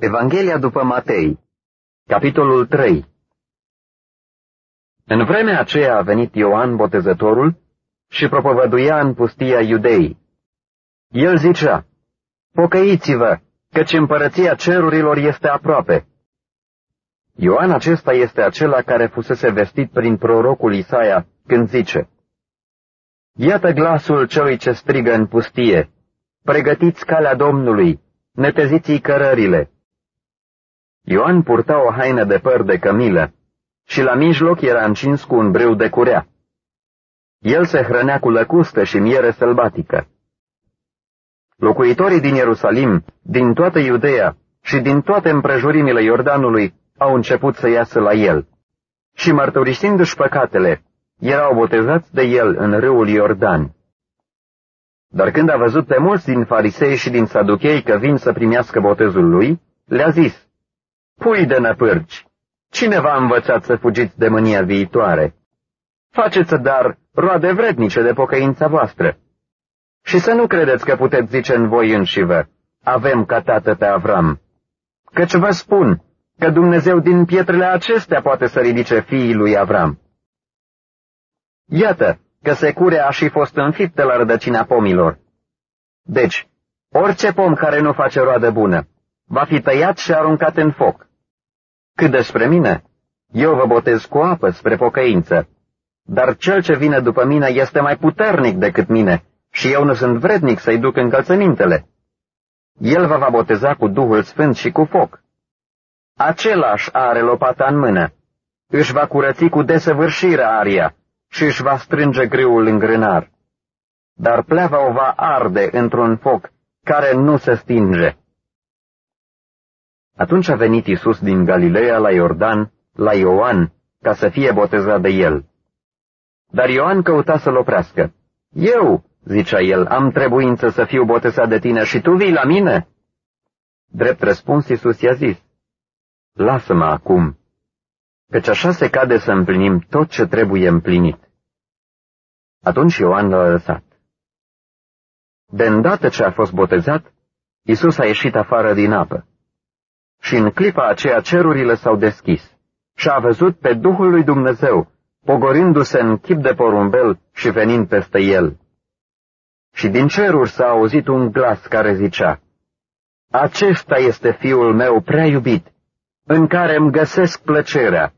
Evanghelia după Matei, capitolul 3 În vremea aceea a venit Ioan Botezătorul și propovăduia în pustia iudei. El zicea, Pocăiți-vă, căci împărăția cerurilor este aproape. Ioan acesta este acela care fusese vestit prin prorocul Isaia când zice, Iată glasul celui ce strigă în pustie, pregătiți calea Domnului, neteziți cărările. Ioan purta o haină de păr de cămilă și la mijloc era încins cu un brâu de curea. El se hrănea cu lăcustă și miere sălbatică. Locuitorii din Ierusalim, din toată Iudeea și din toate împrejurimile Iordanului au început să iasă la el și, mărturisindu-și păcatele, erau botezați de el în râul Iordan. Dar când a văzut pe mulți din farisei și din saduchei că vin să primească botezul lui, le-a zis, Pui de năpârci, cine v-a învățat să fugiți de mânia viitoare? Faceți dar roade vrednice de pocăința voastră. Și să nu credeți că puteți zice în voi înșivă, avem ca tată pe Avram. Căci vă spun că Dumnezeu din pietrele acestea poate să ridice fiii lui Avram. Iată că securea a și fost înfiptă la rădăcina pomilor. Deci, orice pom care nu face roadă bună, va fi tăiat și aruncat în foc. Cât despre mine, eu vă botez cu apă spre pocăință, dar cel ce vine după mine este mai puternic decât mine și eu nu sunt vrednic să-i duc încălțămintele. El vă va boteza cu Duhul Sfânt și cu foc. Același are lopata în mână. Își va curăți cu desăvârșire aria și își va strânge grâul în grânar. Dar pleava o va arde într-un foc care nu se stinge. Atunci a venit Isus din Galileea la Iordan, la Ioan, ca să fie botezat de el. Dar Ioan căuta să-l oprească. Eu, zicea el, am trebuință să fiu botezat de tine și tu vii la mine? Drept răspuns, Isus i-a zis, Lasă-mă acum, căci așa se cade să împlinim tot ce trebuie împlinit. Atunci Ioan l-a lăsat. De îndată ce a fost botezat, Isus a ieșit afară din apă. Și în clipa aceea cerurile s-au deschis și a văzut pe Duhul lui Dumnezeu, pogorindu-se în chip de porumbel și venind peste el. Și din ceruri s-a auzit un glas care zicea, Acesta este fiul meu prea iubit, în care îmi găsesc plăcerea.